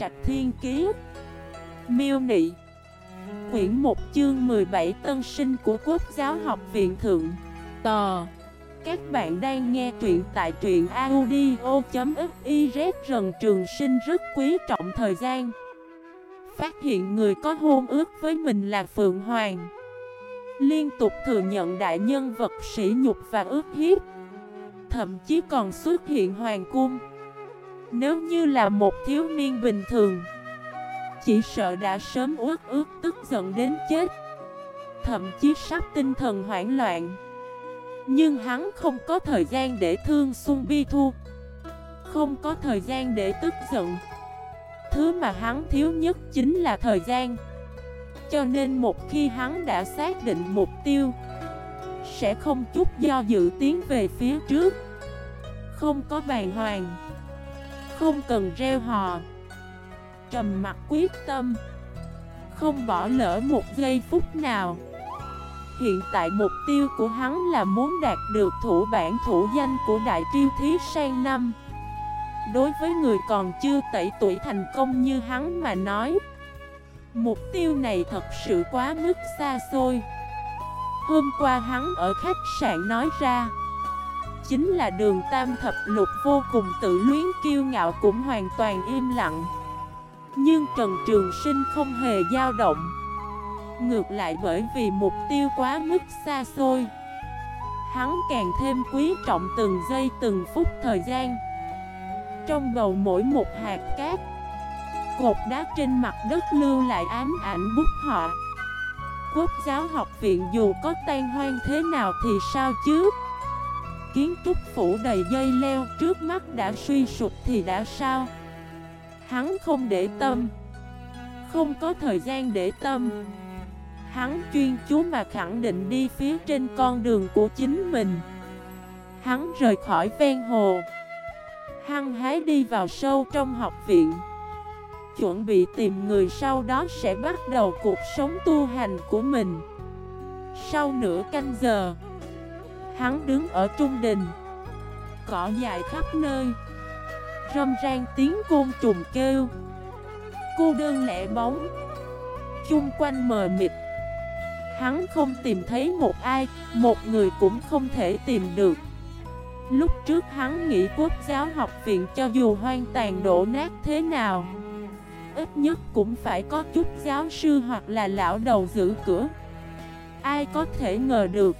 Trạch Thiên Kiế Miêu Nị. Quyển 1 chương 17 Tân sinh của Quốc giáo học viện thượng. Tò. Các bạn đang nghe truyện tại truyện audio.xyz Rần trường sinh rất quý trọng thời gian. Phát hiện người có hôn ước với mình là Phượng Hoàng. Liên tục thừa nhận đại nhân vật sỉ nhục và ước hiếp. Thậm chí còn xuất hiện hoàng cung. Nếu như là một thiếu niên bình thường, Chỉ sợ đã sớm ướt ướt tức giận đến chết. Thậm chí sắp tinh thần hoảng loạn. Nhưng hắn không có thời gian để thương xuân bi thu. Không có thời gian để tức giận. Thứ mà hắn thiếu nhất chính là thời gian. Cho nên một khi hắn đã xác định mục tiêu, Sẽ không chút do dự tiến về phía trước. Không có bàn hoàng. Không cần reo hò. Trầm mặt quyết tâm, Không bỏ lỡ một giây phút nào. Hiện tại mục tiêu của hắn là muốn đạt được thủ bản thủ danh của Đại Triêu Thí sang năm. Đối với người còn chưa tẩy tuổi thành công như hắn mà nói, Mục tiêu này thật sự quá mức xa xôi. Hôm qua hắn ở khách sạn nói ra Chính là đường tam thập lục vô cùng tự luyến, kiêu ngạo cũng hoàn toàn im lặng. Nhưng Trần Trường Sinh không hề dao động. Ngược lại bởi vì mục tiêu quá mức xa xôi, Hắn càng thêm quý trọng từng giây, từng phút thời gian. Trong bầu mỗi một hạt cát, Cột đá trên mặt đất lưu lại ám ảnh bút họ Quốc giáo học viện dù có tan hoang thế nào thì sao chứ? Kiến trúc phủ đầy dây leo, trước mắt đã suy sụp thì đã sao? Hắn không để tâm. Không có thời gian để tâm. Hắn chuyên chú mà khẳng định đi phía trên con đường của chính mình. Hắn rời khỏi ven hồ. Hăng hái đi vào sâu trong học viện. Chuẩn bị tìm người sau đó sẽ bắt đầu cuộc sống tu hành của mình. Sau nửa canh giờ Hắn đứng ở trung đình. Cỏ dài khắp nơi. Râm rang tiếng côn trùng kêu. Cô đơn lẻ bóng. Chung quanh mờ mịt. Hắn không tìm thấy một ai, Một người cũng không thể tìm được. Lúc trước hắn nghĩ quốc giáo học viện cho dù hoang tàn đổ nát thế nào, Ít nhất cũng phải có chút giáo sư hoặc là lão đầu giữ cửa. Ai có thể ngờ được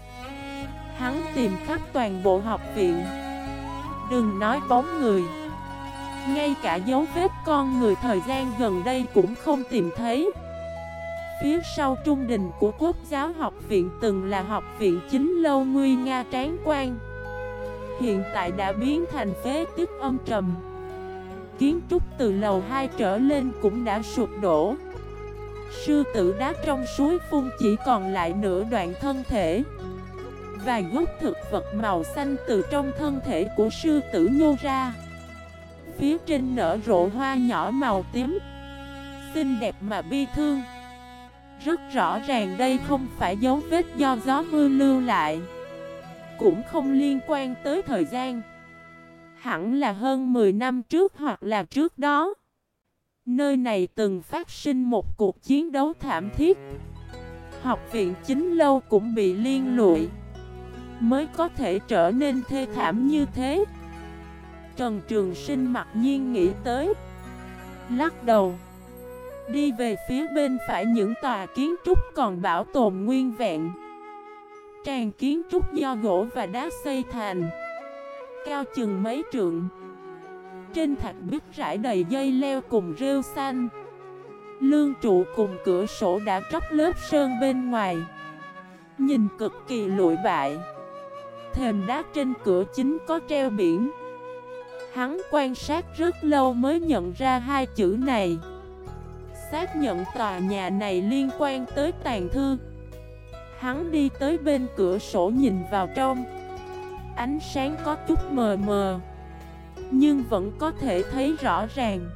Hắn tìm khắp toàn bộ học viện. Đừng nói bóng người. Ngay cả dấu vết con người thời gian gần đây cũng không tìm thấy. Phía sau trung đình của Quốc giáo học viện từng là học viện chính lâu nguy nga tráng quan. Hiện tại đã biến thành phế tích âm trầm. Kiến trúc từ lầu 2 trở lên cũng đã sụp đổ. Sư tử đá trong suối phun chỉ còn lại nửa đoạn thân thể. Vài gốc thực vật màu xanh từ trong thân thể của sư tử nhô ra. Phía trên nở rộ hoa nhỏ màu tím, Xinh đẹp mà bi thương. Rất rõ ràng đây không phải dấu vết do gió mưa lưu lại, Cũng không liên quan tới thời gian. Hẳn là hơn 10 năm trước hoặc là trước đó. Nơi này từng phát sinh một cuộc chiến đấu thảm thiết. Học viện chính lâu cũng bị liên lụy. Mới có thể trở nên thê thảm như thế. Trần Trường Sinh mặc nhiên nghĩ tới, Lắc đầu. Đi về phía bên phải những tòa kiến trúc còn bảo tồn nguyên vẹn. Tràn kiến trúc do gỗ và đá xây thành, Cao chừng mấy trượng. Trên thạch bích rải đầy dây leo cùng rêu xanh. Lương trụ cùng cửa sổ đã tróc lớp sơn bên ngoài. Nhìn cực kỳ lụi bại thềm đá trên cửa chính có treo biển. Hắn quan sát rất lâu mới nhận ra hai chữ này. Xác nhận tòa nhà này liên quan tới tàn thư. Hắn đi tới bên cửa sổ nhìn vào trong. Ánh sáng có chút mờ mờ, Nhưng vẫn có thể thấy rõ ràng.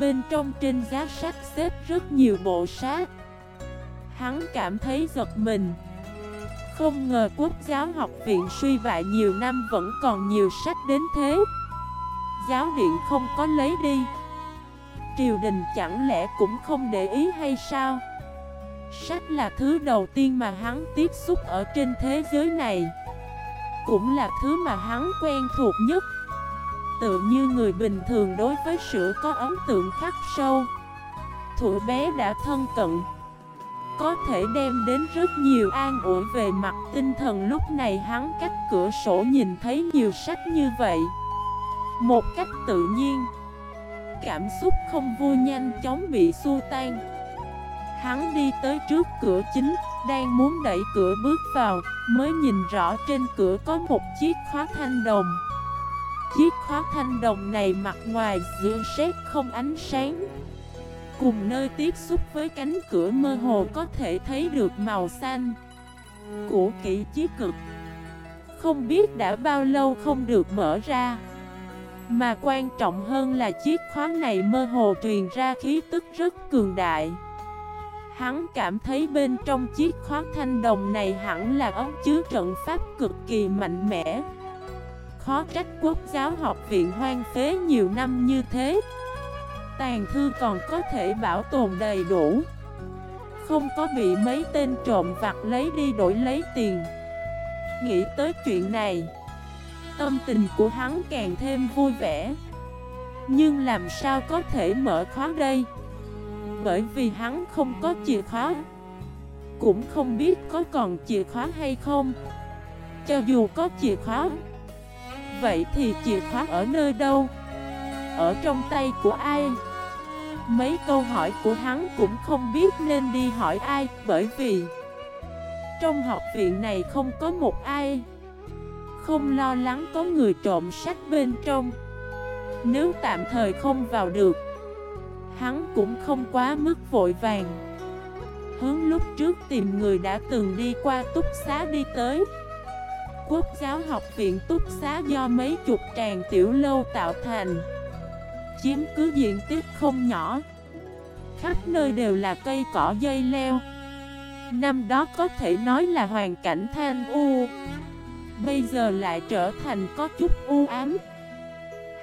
Bên trong trên giá sách xếp rất nhiều bộ sách. Hắn cảm thấy giật mình không ngờ quốc giáo học viện suy bại nhiều năm vẫn còn nhiều sách đến thế. Giáo điện không có lấy đi. Triều đình chẳng lẽ cũng không để ý hay sao? Sách là thứ đầu tiên mà hắn tiếp xúc ở trên thế giới này. Cũng là thứ mà hắn quen thuộc nhất. Tự như người bình thường đối với sữa có ấn tượng khắc sâu. Thủ bé đã thân cận. Có thể đem đến rất nhiều an ủi về mặt tinh thần Lúc này hắn cách cửa sổ nhìn thấy nhiều sách như vậy Một cách tự nhiên Cảm xúc không vui nhanh chóng bị xua tan Hắn đi tới trước cửa chính, đang muốn đẩy cửa bước vào, mới nhìn rõ trên cửa có một chiếc khóa thanh đồng. Chiếc khóa thanh đồng này mặt ngoài giữa xét không ánh sáng. Cùng nơi tiếp xúc với cánh cửa mơ hồ có thể thấy được màu xanh của kỹ chí cực. Không biết đã bao lâu không được mở ra. Mà quan trọng hơn là chiếc khóa này mơ hồ truyền ra khí tức rất cường đại. Hắn cảm thấy bên trong chiếc khóa thanh đồng này hẳn là ống chứa trận pháp cực kỳ mạnh mẽ Khó trách quốc giáo học viện hoang phế nhiều năm như thế Tàn thư còn có thể bảo tồn đầy đủ. Không có bị mấy tên trộm vặt lấy đi đổi lấy tiền. Nghĩ tới chuyện này, Tâm tình của hắn càng thêm vui vẻ. Nhưng làm sao có thể mở khóa đây? Bởi vì hắn không có chìa khóa. Cũng không biết có còn chìa khóa hay không. Cho dù có chìa khóa, Vậy thì chìa khóa ở nơi đâu? Ở trong tay của ai? Mấy câu hỏi của hắn cũng không biết nên đi hỏi ai, Bởi vì Trong học viện này không có một ai Không lo lắng có người trộm sách bên trong. Nếu tạm thời không vào được, Hắn cũng không quá mức vội vàng. Hướng lúc trước tìm người đã từng đi qua túc xá đi tới. Quốc giáo học viện túc xá do mấy chục tràng tiểu lâu tạo thành. Chiếm cứ diện tích không nhỏ Khắp nơi đều là cây cỏ dây leo Năm đó có thể nói là hoàn cảnh than u Bây giờ lại trở thành có chút u ám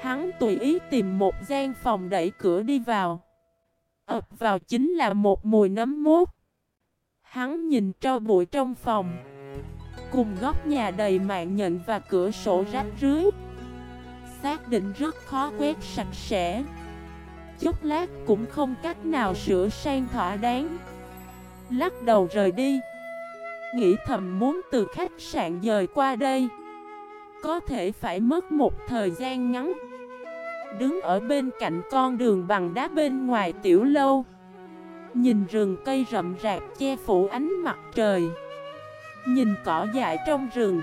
Hắn tùy ý tìm một gian phòng đẩy cửa đi vào. ập vào chính là một mùi nấm mốt. Hắn nhìn cho bụi trong phòng. Cùng góc nhà đầy mạng nhận và cửa sổ rách rưới. Xác định rất khó quét sạch sẽ. Chút lát cũng không cách nào sửa sang thỏa đáng. Lắc đầu rời đi. Nghĩ thầm muốn từ khách sạn dời qua đây. Có thể phải mất một thời gian ngắn Đứng ở bên cạnh con đường bằng đá bên ngoài tiểu lâu Nhìn rừng cây rậm rạp che phủ ánh mặt trời Nhìn cỏ dại trong rừng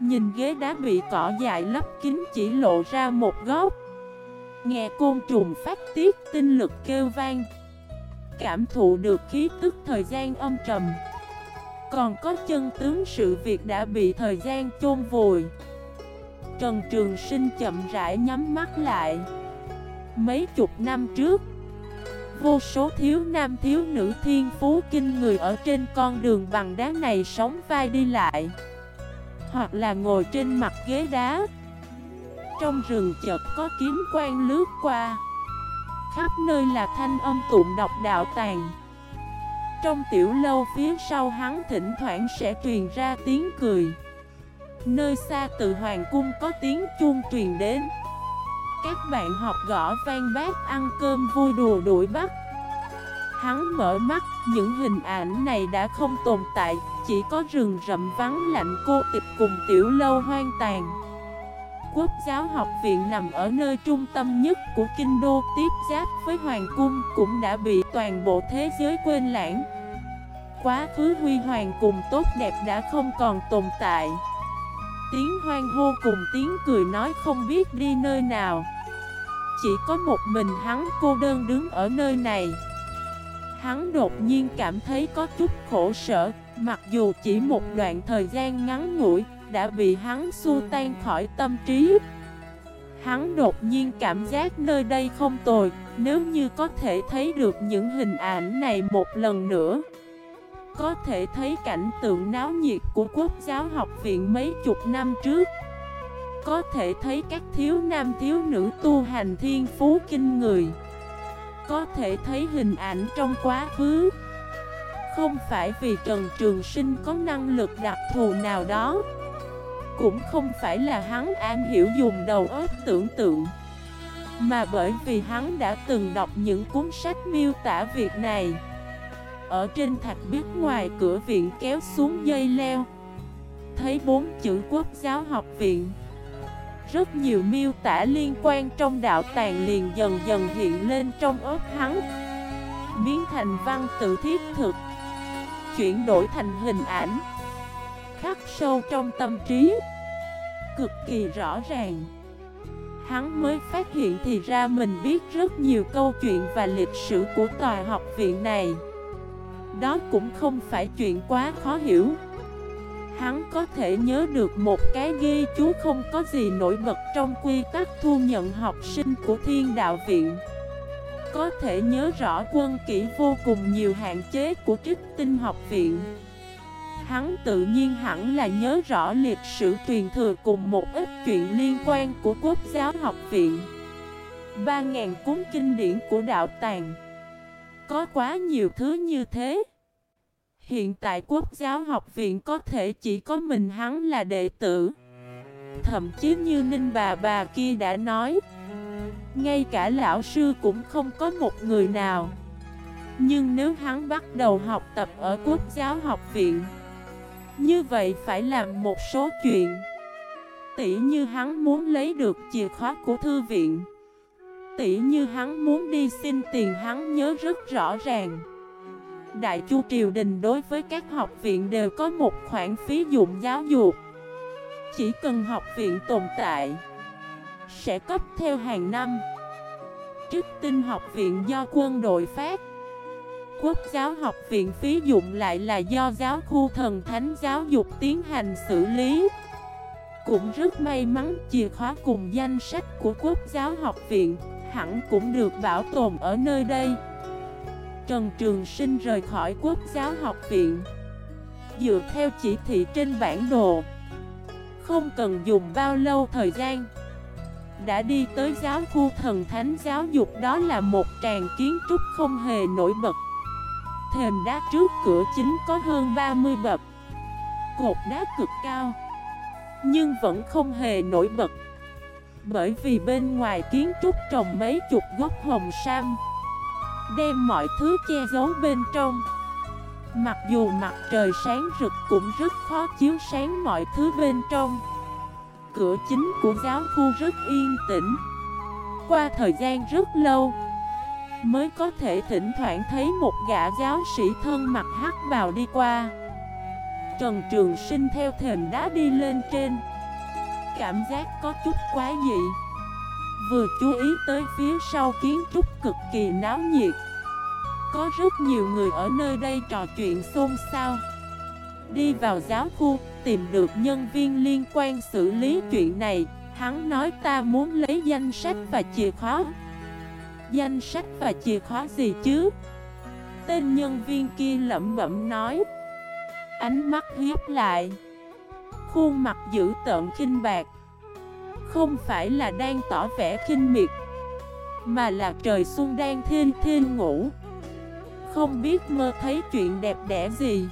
Nhìn ghế đá bị cỏ dại lấp kín chỉ lộ ra một góc. Nghe côn trùng phát tiết, tinh lực kêu vang. Cảm thụ được khí tức thời gian âm trầm. Còn có chân tướng sự việc đã bị thời gian chôn vùi. Trần Trường Sinh chậm rãi nhắm mắt lại. Mấy chục năm trước, Vô số thiếu nam thiếu nữ thiên phú kinh người ở trên con đường bằng đá này sống vai đi lại. Hoặc là ngồi trên mặt ghế đá. Trong rừng chợt có kiếm quang lướt qua. Khắp nơi là thanh âm tụng độc đạo tàn Trong tiểu lâu phía sau hắn thỉnh thoảng sẽ truyền ra tiếng cười. Nơi xa từ hoàng cung có tiếng chuông truyền đến. Các bạn học gõ vang bát ăn cơm vui đùa đuổi bắt. Hắn mở mắt, những hình ảnh này đã không tồn tại. Chỉ có rừng rậm vắng lạnh, cô tịch cùng tiểu lâu hoang tàn. Quốc giáo học viện nằm ở nơi trung tâm nhất của kinh đô, tiếp giáp với hoàng cung, cũng đã bị toàn bộ thế giới quên lãng. Quá khứ huy hoàng cùng tốt đẹp đã không còn tồn tại. Tiếng hoang hô cùng tiếng cười nói không biết đi nơi nào. Chỉ có một mình hắn, cô đơn đứng ở nơi này. Hắn đột nhiên cảm thấy có chút khổ sở Mặc dù chỉ một đoạn thời gian ngắn ngủi Đã bị hắn xua tan khỏi tâm trí, Hắn đột nhiên cảm giác nơi đây không tồi. Nếu như có thể thấy được những hình ảnh này một lần nữa, có thể thấy cảnh tượng náo nhiệt của quốc giáo học viện mấy chục năm trước. Có thể thấy các thiếu nam thiếu nữ tu hành thiên phú kinh người. Có thể thấy hình ảnh trong quá khứ. Không phải vì Trần Trường Sinh có năng lực đặc thù nào đó. Cũng không phải là hắn an hiểu dùng đầu óc tưởng tượng. Mà bởi vì hắn đã từng đọc những cuốn sách miêu tả việc này. Ở trên thạch biết ngoài cửa viện kéo xuống dây leo. Thấy bốn chữ quốc giáo học viện. Rất nhiều miêu tả liên quan trong đạo tàng liền dần dần hiện lên trong ớt hắn. Biến thành văn tự thiết thực. Chuyển đổi thành hình ảnh, Khắc sâu trong tâm trí. Cực kỳ rõ ràng. Hắn mới phát hiện thì ra mình biết rất nhiều câu chuyện và lịch sử của tòa học viện này. Đó cũng không phải chuyện quá khó hiểu. Hắn có thể nhớ được một cái ghi chú không có gì nổi bật trong quy tắc thu nhận học sinh của thiên đạo viện. Có thể nhớ rõ quân kỹ vô cùng nhiều hạn chế của trích tinh học viện. Hắn tự nhiên hẳn là nhớ rõ lịch sử truyền thừa cùng một ít chuyện liên quan của quốc giáo học viện. Ba ngàn cuốn kinh điển của đạo tàng. Có quá nhiều thứ như thế. Hiện tại quốc giáo học viện có thể chỉ có mình hắn là đệ tử. Thậm chí như Ninh bà bà kia đã nói ngay cả lão sư cũng không có một người nào. Nhưng nếu hắn bắt đầu học tập ở quốc giáo học viện, Như vậy phải làm một số chuyện. Tỉ như hắn muốn lấy được chìa khóa của thư viện. Tỉ như hắn muốn đi xin tiền hắn nhớ rất rõ ràng. Đại Chu Triều Đình đối với các học viện đều có một khoản phí dụng giáo dục. Chỉ cần học viện tồn tại sẽ cấp theo hàng năm. Trích tinh học viện do quân đội phát. Quốc giáo học viện phí dụng lại là do giáo khu thần thánh giáo dục tiến hành xử lý. Cũng rất may mắn, chìa khóa cùng danh sách của quốc giáo học viện Hẳn cũng được bảo tồn ở nơi đây. Trần Trường Sinh rời khỏi quốc giáo học viện. Dựa theo chỉ thị trên bản đồ, Không cần dùng bao lâu thời gian. Đã đi tới giáo khu thần thánh giáo dục đó là một tràng kiến trúc không hề nổi bật. Thềm đá trước cửa chính có hơn 30 bậc. Cột đá cực cao, Nhưng vẫn không hề nổi bật. Bởi vì bên ngoài kiến trúc trồng mấy chục gốc hồng sam, Đem mọi thứ che giấu bên trong. Mặc dù mặt trời sáng rực cũng rất khó chiếu sáng mọi thứ bên trong. Cửa chính của giáo khu rất yên tĩnh. Qua thời gian rất lâu Mới có thể thỉnh thoảng thấy một gã giáo sĩ thân mặt hắc vào đi qua. Trần Trường Sinh theo thềm đá đi lên trên. Cảm giác có chút quá dị. Vừa chú ý tới phía sau kiến trúc cực kỳ náo nhiệt. Có rất nhiều người ở nơi đây trò chuyện xôn xao. Đi vào giáo khu, tìm được nhân viên liên quan xử lý chuyện này. Hắn nói ta muốn lấy danh sách và chìa khóa. Danh sách và chìa khóa gì chứ? Tên nhân viên kia lẩm bẩm nói. Ánh mắt hiếp lại. Khuôn mặt dữ tợn kinh bạc. Không phải là đang tỏ vẻ khinh miệt, Mà là trời xuân đang thiên thiên ngủ. Không biết mơ thấy chuyện đẹp đẽ gì.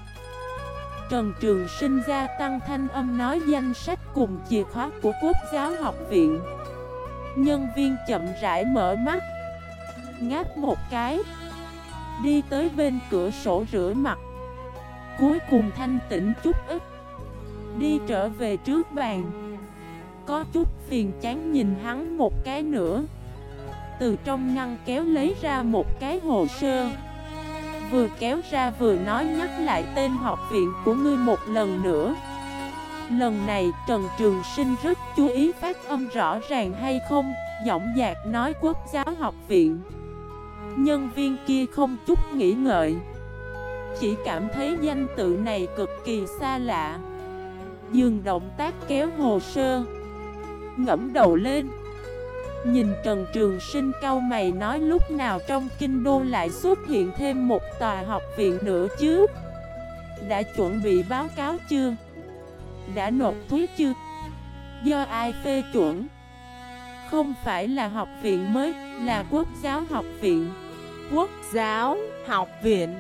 Trần Trường Sinh gia tăng thanh âm nói danh sách cùng chìa khóa của Quốc giáo học viện. Nhân viên chậm rãi mở mắt, Ngáp một cái, Đi tới bên cửa sổ rửa mặt. Cuối cùng thanh tĩnh chút ít, Đi trở về trước bàn. Có chút phiền chán nhìn hắn một cái nữa. Từ trong ngăn kéo lấy ra một cái hồ sơ. Vừa kéo ra vừa nói nhắc lại tên học viện của ngươi một lần nữa. Lần này Trần Trường Sinh rất chú ý phát âm rõ ràng hay không, Giọng dạc nói quốc giáo học viện. Nhân viên kia không chút nghĩ ngợi. Chỉ cảm thấy danh tự này cực kỳ xa lạ. Dừng động tác kéo hồ sơ. Ngẫm đầu lên. Nhìn Trần Trường Sinh cao mày nói lúc nào trong kinh đô lại xuất hiện thêm một tòa học viện nữa chứ Đã chuẩn bị báo cáo chưa? Đã nộp thuế chưa? Do ai phê chuẩn? Không phải là học viện mới, là quốc giáo học viện Quốc giáo học viện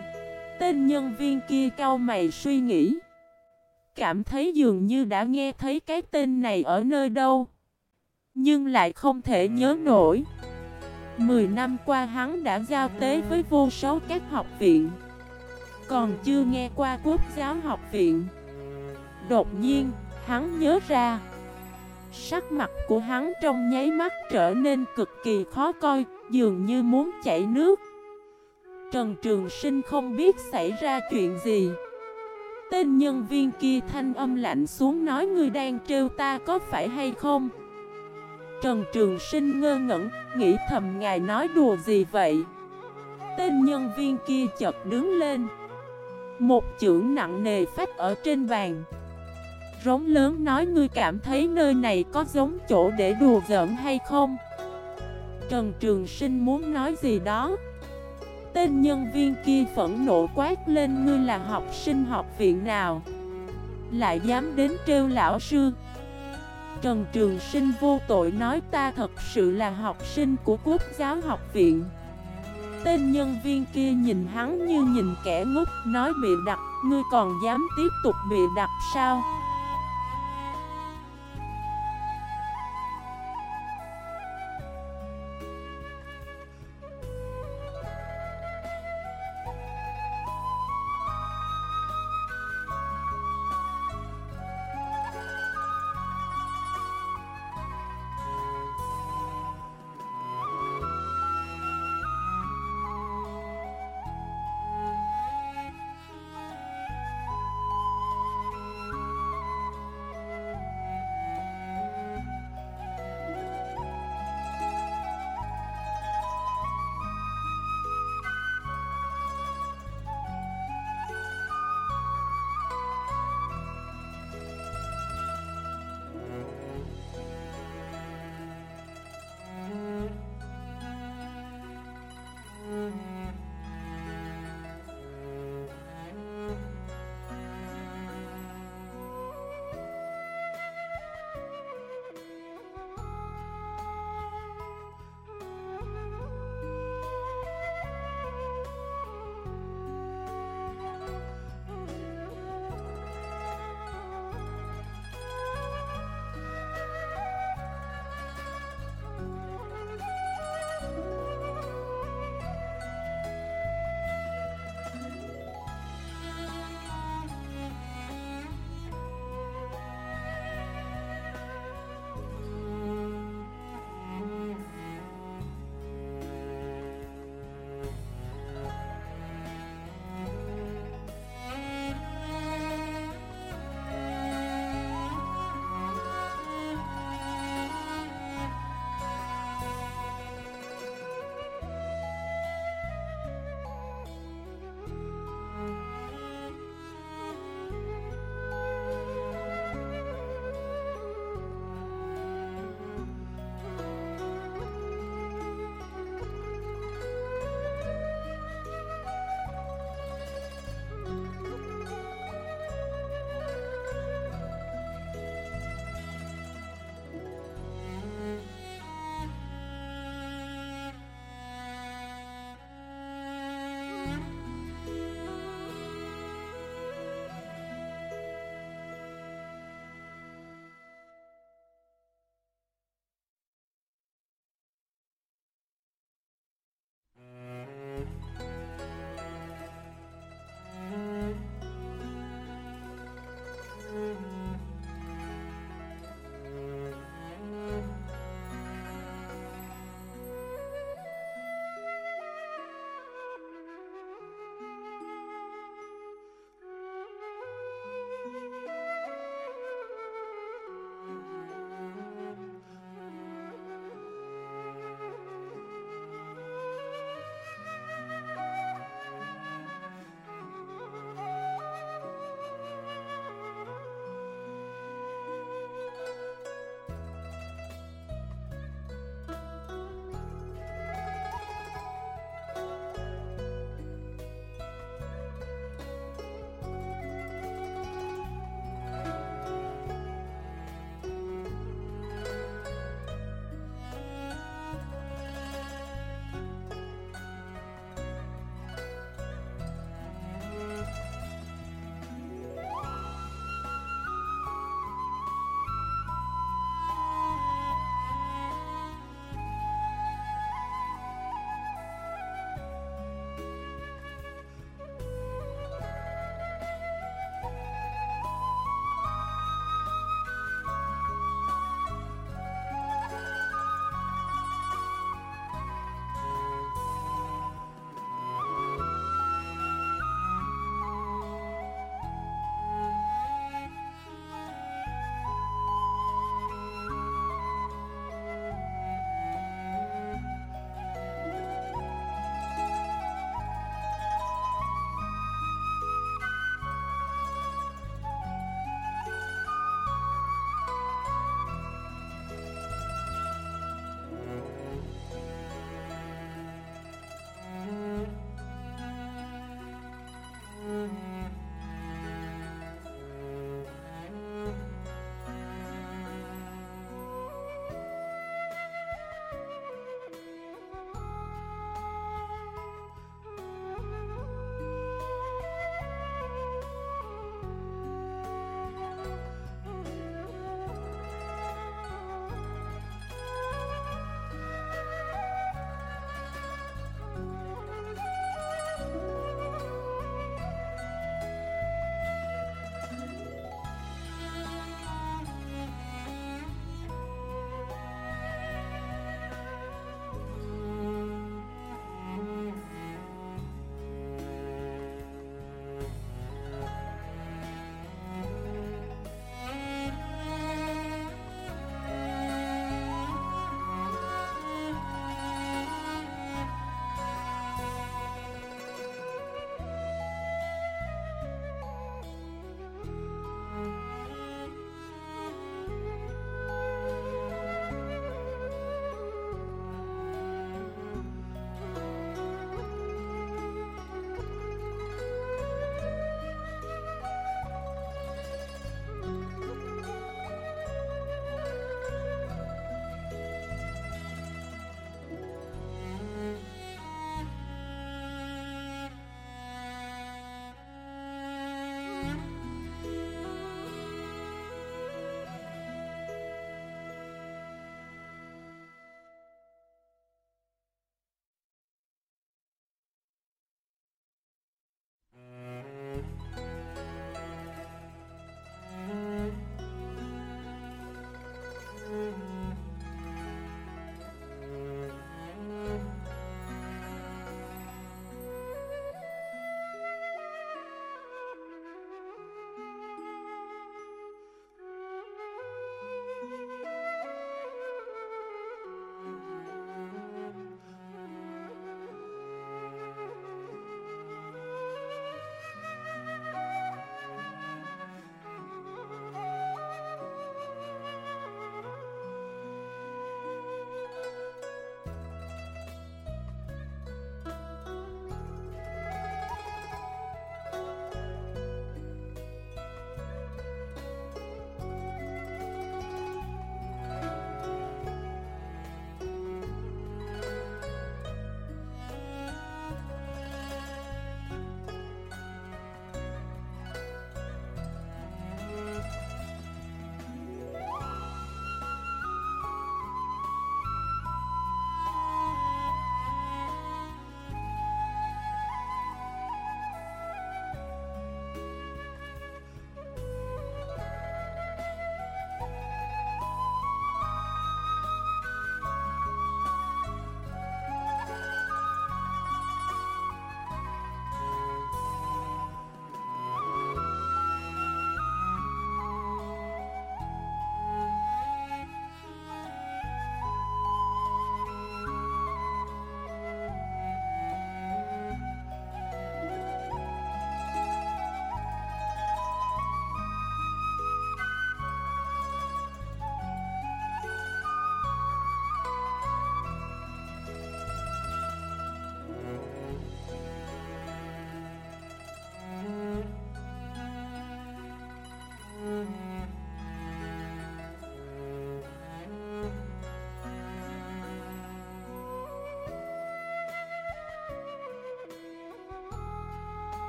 Tên nhân viên kia cao mày suy nghĩ Cảm thấy dường như đã nghe thấy cái tên này ở nơi đâu nhưng lại không thể nhớ nổi. Mười năm qua hắn đã giao tế với vô số các học viện Còn chưa nghe qua quốc giáo học viện. Đột nhiên, hắn nhớ ra Sắc mặt của hắn trong nháy mắt trở nên cực kỳ khó coi Dường như muốn chảy nước. Trần Trường Sinh không biết xảy ra chuyện gì. Tên nhân viên kia thanh âm lạnh xuống nói Ngươi đang trêu ta có phải hay không? Trần Trường Sinh ngơ ngẩn, Nghĩ thầm ngài nói đùa gì vậy? Tên nhân viên kia chợt đứng lên. Một chưởng nặng nề phát ở trên bàn. Rống lớn nói, ngươi cảm thấy nơi này có giống chỗ để đùa giỡn hay không? Trần Trường Sinh muốn nói gì đó. Tên nhân viên kia phẫn nộ quát lên, ngươi là học sinh học viện nào? Lại dám đến trêu lão sư? Trần Trường Sinh vô tội nói ta thật sự là học sinh của quốc giáo học viện. Tên nhân viên kia nhìn hắn như nhìn kẻ ngốc Nói bị đặt, ngươi còn dám tiếp tục bị đặt sao?